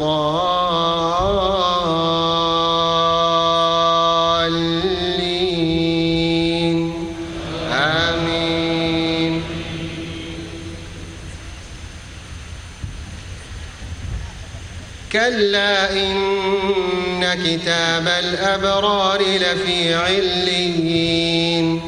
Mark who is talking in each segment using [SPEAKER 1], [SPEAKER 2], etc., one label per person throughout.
[SPEAKER 1] الضالين. آمين. كلا إن كتاب الأبرار لفي عليين.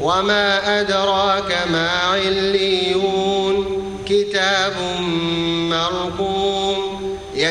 [SPEAKER 1] وما أدراك ما عليون. كتاب مرقوم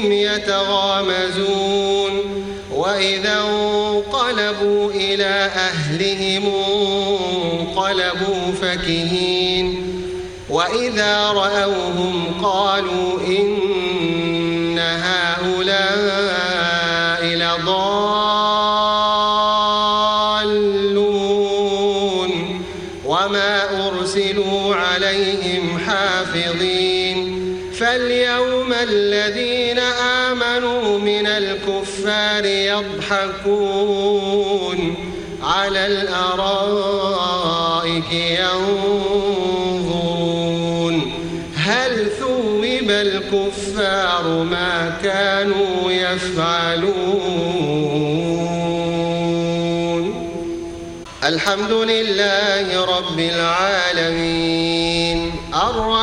[SPEAKER 1] بهم يتغامزون وإذا انقلبوا إلى أهلهم انقلبوا فكهين وإذا رأوهم قالوا إن هؤلاء لضالون فاليوم الذين آمنوا من الكفار يضحكون على الأرائك ينظرون هل ثوب الكفار ما كانوا يفعلون؟ الحمد لله رب العالمين.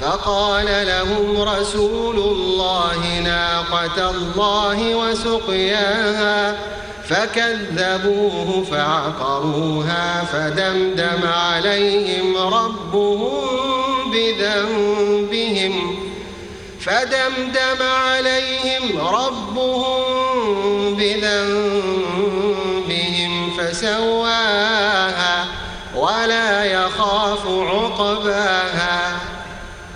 [SPEAKER 1] فقال لهم رسول الله ناقة الله وسقياها فكذبوه فعقروها فدمدم عليهم ربهم بذنبهم فدمدم عليهم ربهم بذنبهم فسواها